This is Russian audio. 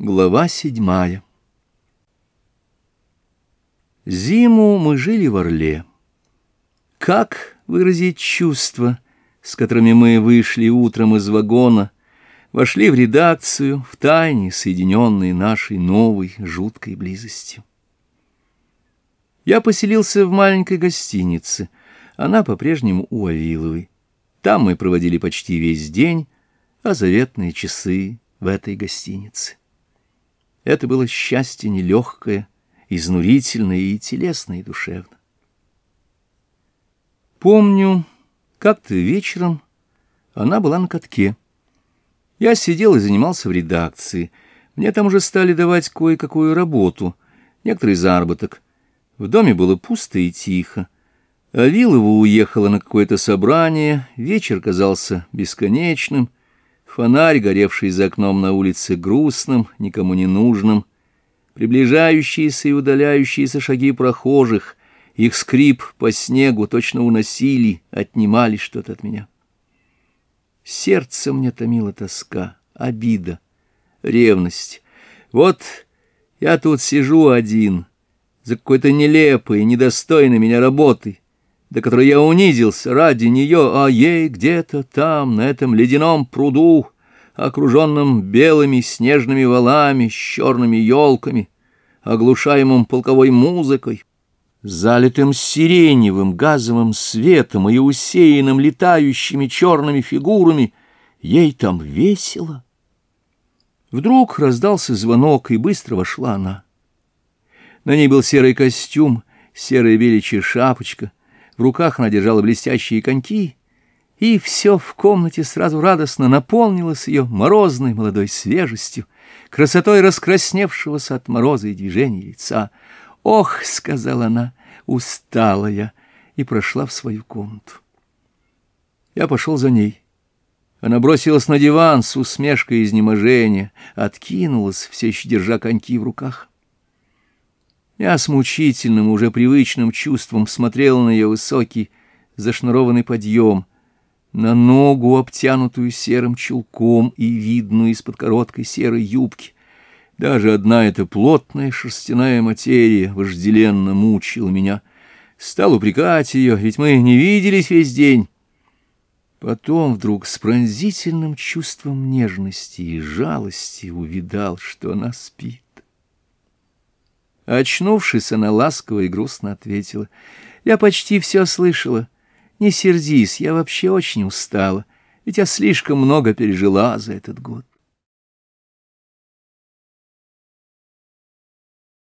Глава седьмая Зиму мы жили в Орле. Как выразить чувства, с которыми мы вышли утром из вагона, вошли в редакцию, в тайне, соединенные нашей новой жуткой близостью? Я поселился в маленькой гостинице, она по-прежнему у Авиловой. Там мы проводили почти весь день, а заветные часы в этой гостинице. Это было счастье нелегкое, изнурительное и телесное и душевное. Помню, как-то вечером она была на катке. Я сидел и занимался в редакции. Мне там уже стали давать кое-какую работу, некоторый заработок. В доме было пусто и тихо. Авилова уехала на какое-то собрание, вечер казался бесконечным — Фонарь, горевший за окном на улице грустным, никому не нужным, приближающиеся и удаляющиеся шаги прохожих, их скрип по снегу точно уносили, отнимали что-то от меня. Сердце мне томило тоска, обида, ревность. Вот я тут сижу один, за какой-то нелепой, недостойной меня работы, до которой я унизился ради нее, а ей где-то там, на этом ледяном пруду, окруженном белыми снежными валами с черными елками, оглушаемым полковой музыкой, залитым сиреневым газовым светом и усеянным летающими черными фигурами, ей там весело. Вдруг раздался звонок, и быстро вошла она. На ней был серый костюм, серая величья шапочка, в руках она держала блестящие коньки — и все в комнате сразу радостно наполнилось ее морозной молодой свежестью, красотой раскрасневшегося от мороза и движения лица. «Ох!» — сказала она, — «устала я!» и прошла в свою комнату. Я пошел за ней. Она бросилась на диван с усмешкой изнеможения, откинулась, все еще держа коньки в руках. Я с мучительным, уже привычным чувством смотрел на ее высокий, зашнурованный подъем, на ногу, обтянутую серым чулком и видную из-под короткой серой юбки. Даже одна эта плотная шерстяная материя вожделенно мучила меня. Стал упрекать ее, ведь мы не виделись весь день. Потом вдруг с пронзительным чувством нежности и жалости увидал, что она спит. Очнувшись, она ласково и грустно ответила. «Я почти все слышала». Не сердись, я вообще очень устала, ведь я слишком много пережила за этот год.